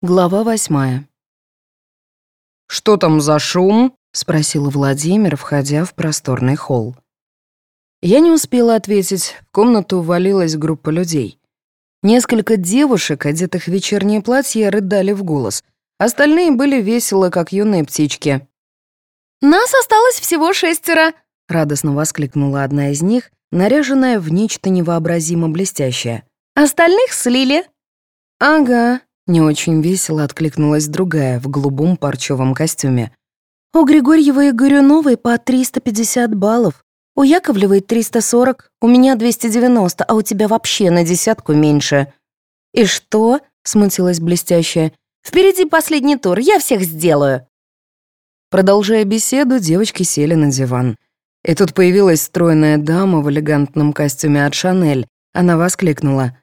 Глава восьмая. «Что там за шум?» — спросил Владимир, входя в просторный холл. Я не успела ответить, в комнату ввалилась группа людей. Несколько девушек, одетых в вечерние платья, рыдали в голос. Остальные были весело, как юные птички. «Нас осталось всего шестеро!» — радостно воскликнула одна из них, наряженная в нечто невообразимо блестящее. «Остальных слили!» «Ага», не очень весело откликнулась другая в голубом парчевом костюме. «У Григорьева и Горюновой по 350 баллов. У Яковлевой 340, у меня 290, а у тебя вообще на десятку меньше». «И что?» — смутилась блестящая. «Впереди последний тур, я всех сделаю». Продолжая беседу, девочки сели на диван. И тут появилась стройная дама в элегантном костюме от Шанель. Она воскликнула.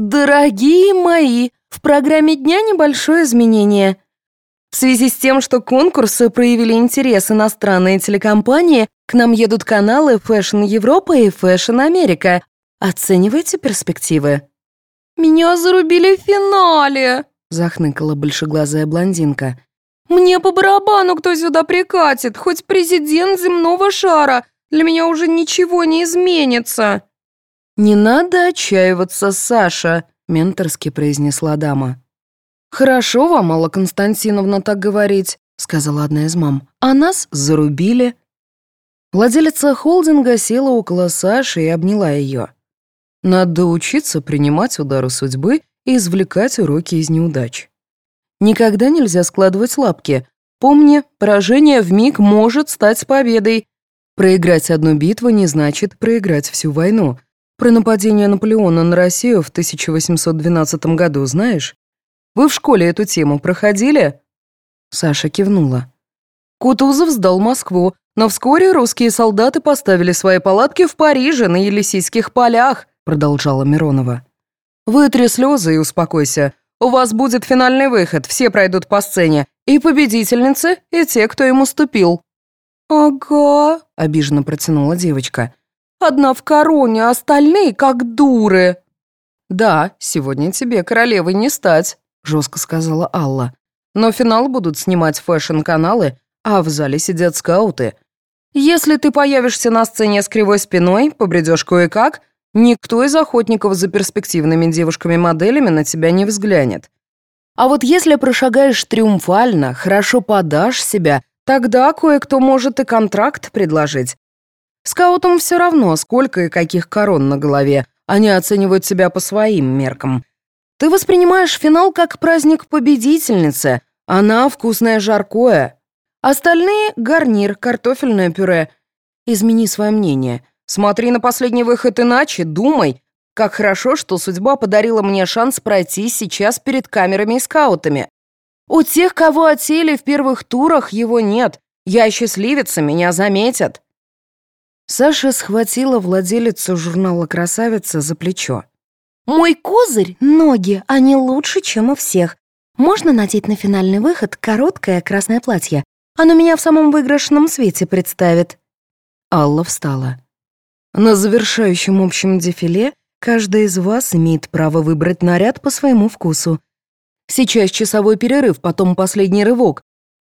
«Дорогие мои, в программе дня небольшое изменение. В связи с тем, что конкурсы проявили интерес иностранные телекомпании, к нам едут каналы Fashion Европа и Fashion Америка. Оценивайте перспективы. «Меня зарубили в финале», — захныкала большеглазая блондинка. «Мне по барабану кто сюда прикатит, хоть президент земного шара. Для меня уже ничего не изменится». «Не надо отчаиваться, Саша», менторски произнесла дама. «Хорошо вам, Алла Константиновна, так говорить», — сказала одна из мам. «А нас зарубили». Владелица холдинга села около Саши и обняла ее. «Надо учиться принимать удары судьбы и извлекать уроки из неудач. Никогда нельзя складывать лапки. Помни, поражение в миг может стать победой. Проиграть одну битву не значит проиграть всю войну. Про нападение Наполеона на Россию в 1812 году знаешь? Вы в школе эту тему проходили?» Саша кивнула. Кутузов сдал Москву, но вскоре русские солдаты поставили свои палатки в Париже на Елисейских полях, продолжала Миронова. Вытри слезы и успокойся. У вас будет финальный выход, все пройдут по сцене. И победительницы, и те, кто им уступил. «Ага», — обиженно протянула девочка. Одна в короне, а остальные как дуры». «Да, сегодня тебе королевой не стать», — жестко сказала Алла. «Но финал будут снимать fashion -каналы, а в зале сидят скауты. Если ты появишься на сцене с кривой спиной, побредешь кое-как, никто из охотников за перспективными девушками-моделями на тебя не взглянет. А вот если прошагаешь триумфально, хорошо подашь себя, тогда кое-кто может и контракт предложить. Скаутам все равно, сколько и каких корон на голове. Они оценивают себя по своим меркам. Ты воспринимаешь финал как праздник победительницы. Она вкусное жаркое. Остальные — гарнир, картофельное пюре. Измени свое мнение. Смотри на последний выход иначе, думай. Как хорошо, что судьба подарила мне шанс пройти сейчас перед камерами и скаутами. У тех, кого отсеяли в первых турах, его нет. Я счастливица, меня заметят. Саша схватила владелицу журнала «Красавица» за плечо. «Мой козырь — ноги, они лучше, чем у всех. Можно надеть на финальный выход короткое красное платье. Оно меня в самом выигрышном свете представит». Алла встала. «На завершающем общем дефиле каждая из вас имеет право выбрать наряд по своему вкусу. Сейчас часовой перерыв, потом последний рывок.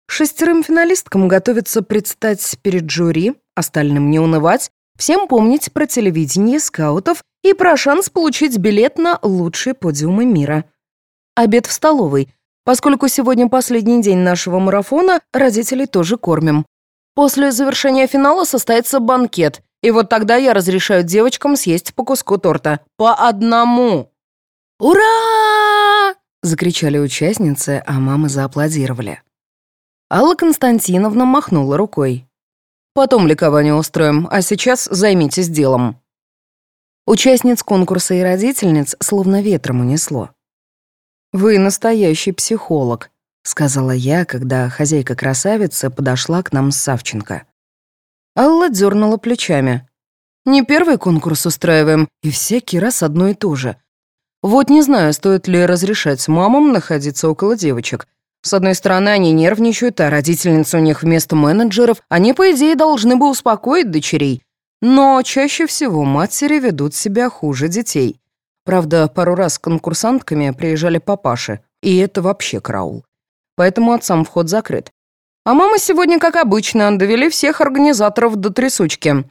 Шестерым финалисткам готовится предстать перед жюри, остальным не унывать, всем помнить про телевидение скаутов и про шанс получить билет на лучшие подиумы мира. Обед в столовой. Поскольку сегодня последний день нашего марафона, родителей тоже кормим. После завершения финала состоится банкет, и вот тогда я разрешаю девочкам съесть по куску торта. По одному. «Ура!» — закричали участницы, а мамы зааплодировали. Алла Константиновна махнула рукой. «Потом ликование устроим, а сейчас займитесь делом». Участниц конкурса и родительниц словно ветром унесло. «Вы настоящий психолог», — сказала я, когда хозяйка-красавица подошла к нам с Савченко. Алла дернула плечами. «Не первый конкурс устраиваем, и всякий раз одно и то же. Вот не знаю, стоит ли разрешать мамам находиться около девочек, с одной стороны, они нервничают, а родительницы у них вместо менеджеров, они, по идее, должны бы успокоить дочерей. Но чаще всего матери ведут себя хуже детей. Правда, пару раз с конкурсантками приезжали папаши. И это вообще караул. Поэтому отцам вход закрыт. А мама сегодня, как обычно, довели всех организаторов до трясучки.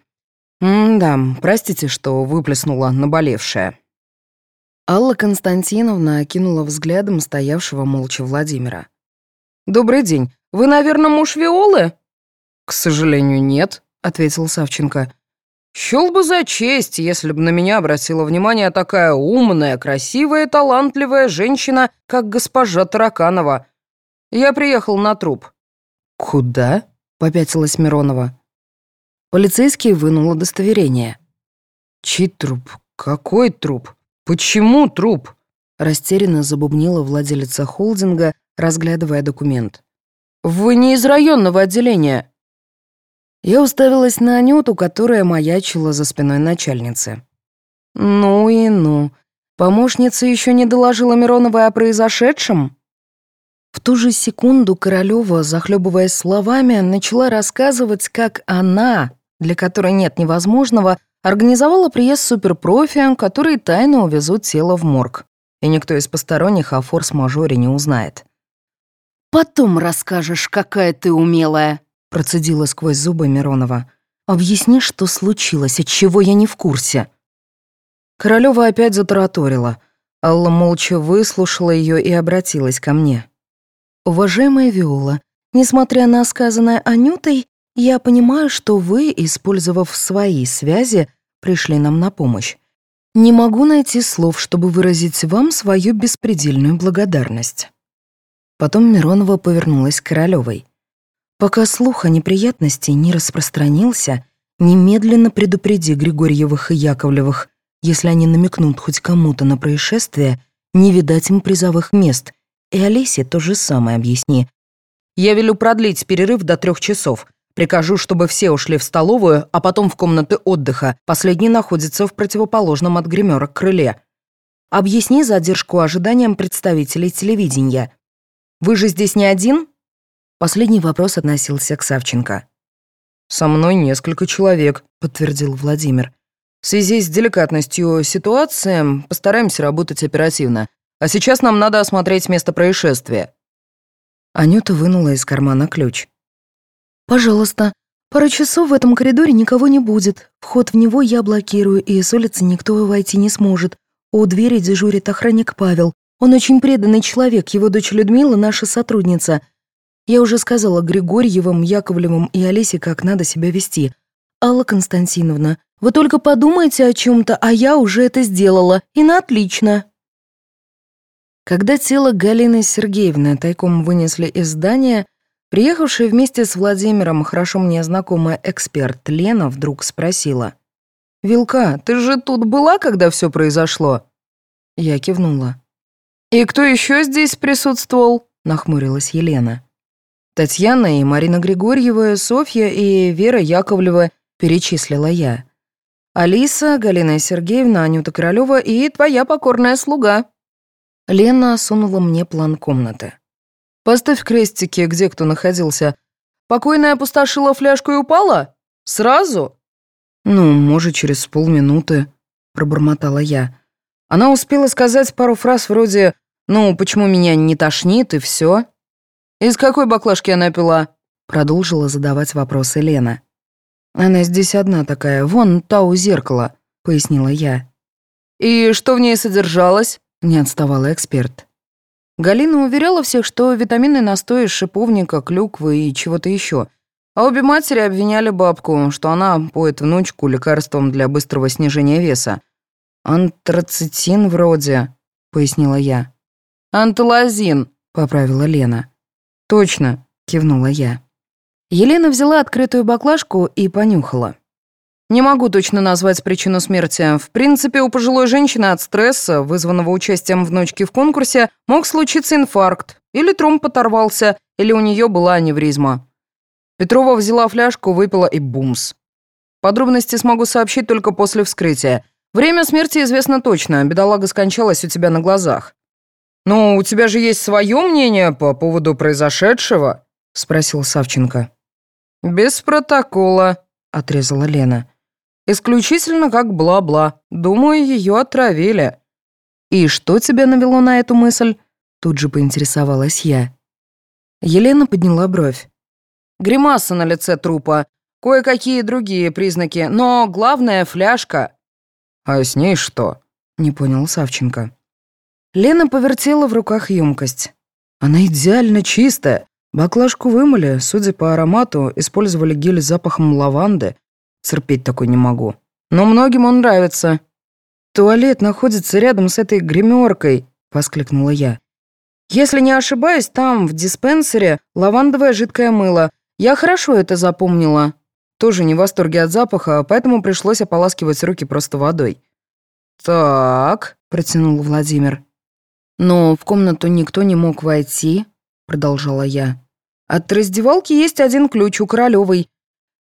М-да, простите, что выплеснула наболевшее. Алла Константиновна окинула взглядом стоявшего молча Владимира. «Добрый день. Вы, наверное, муж Виолы?» «К сожалению, нет», — ответил Савченко. «Счел бы за честь, если бы на меня обратила внимание такая умная, красивая, талантливая женщина, как госпожа Тараканова. Я приехал на труп». «Куда?» — попятилась Миронова. Полицейский вынул удостоверение. «Чей труп? Какой труп? Почему труп?» Растерянно забубнила владелица холдинга, разглядывая документ. «Вы не из районного отделения?» Я уставилась на Анюту, которая маячила за спиной начальницы. «Ну и ну. Помощница еще не доложила Мироновой о произошедшем?» В ту же секунду Королева, захлебываясь словами, начала рассказывать, как она, для которой нет невозможного, организовала приезд суперпрофи, которые тайно увезут тело в морг. И никто из посторонних о форс-мажоре не узнает. «Потом расскажешь, какая ты умелая», — процедила сквозь зубы Миронова. «Объясни, что случилось, от чего я не в курсе». Королева опять затараторила. Алла молча выслушала ее и обратилась ко мне. «Уважаемая Виола, несмотря на сказанное Анютой, я понимаю, что вы, использовав свои связи, пришли нам на помощь. Не могу найти слов, чтобы выразить вам свою беспредельную благодарность». Потом Миронова повернулась к Королевой. «Пока слух о неприятности не распространился, немедленно предупреди Григорьевых и Яковлевых, если они намекнут хоть кому-то на происшествие, не видать им призовых мест. И Олесе то же самое объясни. Я велю продлить перерыв до трех часов. Прикажу, чтобы все ушли в столовую, а потом в комнаты отдыха. Последний находится в противоположном от гримера крыле. Объясни задержку ожиданиям представителей телевидения. Вы же здесь не один?» Последний вопрос относился к Савченко. «Со мной несколько человек», — подтвердил Владимир. «В связи с деликатностью ситуации постараемся работать оперативно. А сейчас нам надо осмотреть место происшествия». Анюта вынула из кармана ключ. «Пожалуйста, пару часов в этом коридоре никого не будет. Вход в него я блокирую, и с улицы никто войти не сможет. У двери дежурит охранник Павел. Он очень преданный человек, его дочь Людмила — наша сотрудница. Я уже сказала Григорьевым, Яковлевым и Олесе, как надо себя вести. Алла Константиновна, вы только подумайте о чем то а я уже это сделала, и на отлично». Когда тело Галины Сергеевны тайком вынесли из здания, приехавшая вместе с Владимиром хорошо мне знакомая эксперт Лена вдруг спросила. «Вилка, ты же тут была, когда все произошло?» Я кивнула. «И кто еще здесь присутствовал?» — нахмурилась Елена. «Татьяна и Марина Григорьева, Софья и Вера Яковлева», — перечислила я. «Алиса, Галина Сергеевна, Анюта Королева и твоя покорная слуга». Лена сунула мне план комнаты. «Поставь крестики, где кто находился. Покойная опустошила фляжку и упала? Сразу?» «Ну, может, через полминуты», — пробормотала я. Она успела сказать пару фраз вроде «Ну, почему меня не тошнит?» и все. «Из какой баклажки она пила?» Продолжила задавать вопросы Лена. «Она здесь одна такая, вон та у зеркала», — пояснила я. «И что в ней содержалось?» — не отставала эксперт. Галина уверяла всех, что витаминный настой из шиповника, клюквы и чего-то еще. А обе матери обвиняли бабку, что она поет внучку лекарством для быстрого снижения веса. «Антрацитин вроде», — пояснила я. «Анталазин», — поправила Лена. «Точно», — кивнула я. Елена взяла открытую баклажку и понюхала. Не могу точно назвать причину смерти. В принципе, у пожилой женщины от стресса, вызванного участием внучки в конкурсе, мог случиться инфаркт, или тромб оторвался, или у нее была аневризма. Петрова взяла фляжку, выпила и бумс. Подробности смогу сообщить только после вскрытия. Время смерти известно точно, бедолага скончалась у тебя на глазах. «Ну, у тебя же есть свое мнение по поводу произошедшего?» — спросил Савченко. «Без протокола», — отрезала Лена. «Исключительно как бла-бла. Думаю, ее отравили». «И что тебя навело на эту мысль?» Тут же поинтересовалась я. Елена подняла бровь. Гримаса на лице трупа, кое-какие другие признаки, но главное — фляжка. А с ней что? Не понял Савченко. Лена повертела в руках емкость. Она идеально чистая. Баклажку вымыли, судя по аромату, использовали гель с запахом лаванды. Терпеть такой не могу. Но многим он нравится. «Туалет находится рядом с этой гримеркой», — воскликнула я. «Если не ошибаюсь, там, в диспенсере, лавандовое жидкое мыло. Я хорошо это запомнила. Тоже не в восторге от запаха, поэтому пришлось ополаскивать руки просто водой». «Так», — протянул Владимир. «Но в комнату никто не мог войти», — продолжала я. «От раздевалки есть один ключ у Королевой.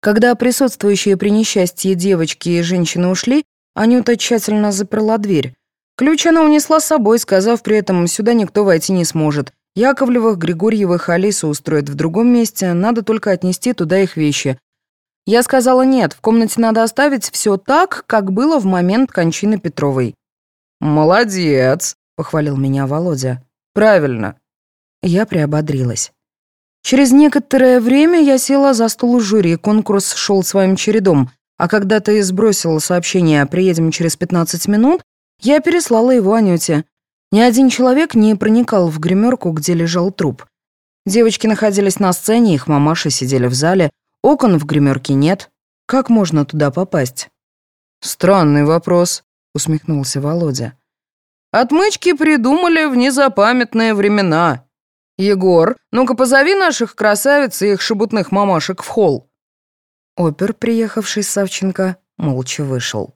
Когда присутствующие при несчастье девочки и женщины ушли, Анюта тщательно заперла дверь. Ключ она унесла с собой, сказав при этом, сюда никто войти не сможет. Яковлевых, Григорьевых, Алису устроят в другом месте, надо только отнести туда их вещи. Я сказала нет, в комнате надо оставить все так, как было в момент кончины Петровой. «Молодец», — похвалил меня Володя. «Правильно». Я приободрилась. Через некоторое время я села за стол жюри, конкурс шел своим чередом, а когда ты сбросила сообщение «приедем через 15 минут», я переслала его Анюте. Ни один человек не проникал в гримерку, где лежал труп. Девочки находились на сцене, их мамаши сидели в зале, окон в гримерке нет. Как можно туда попасть? «Странный вопрос», — усмехнулся Володя. «Отмычки придумали в незапамятные времена. Егор, ну-ка позови наших красавиц и их шебутных мамашек в холл». Опер, приехавший с Савченко, молча вышел.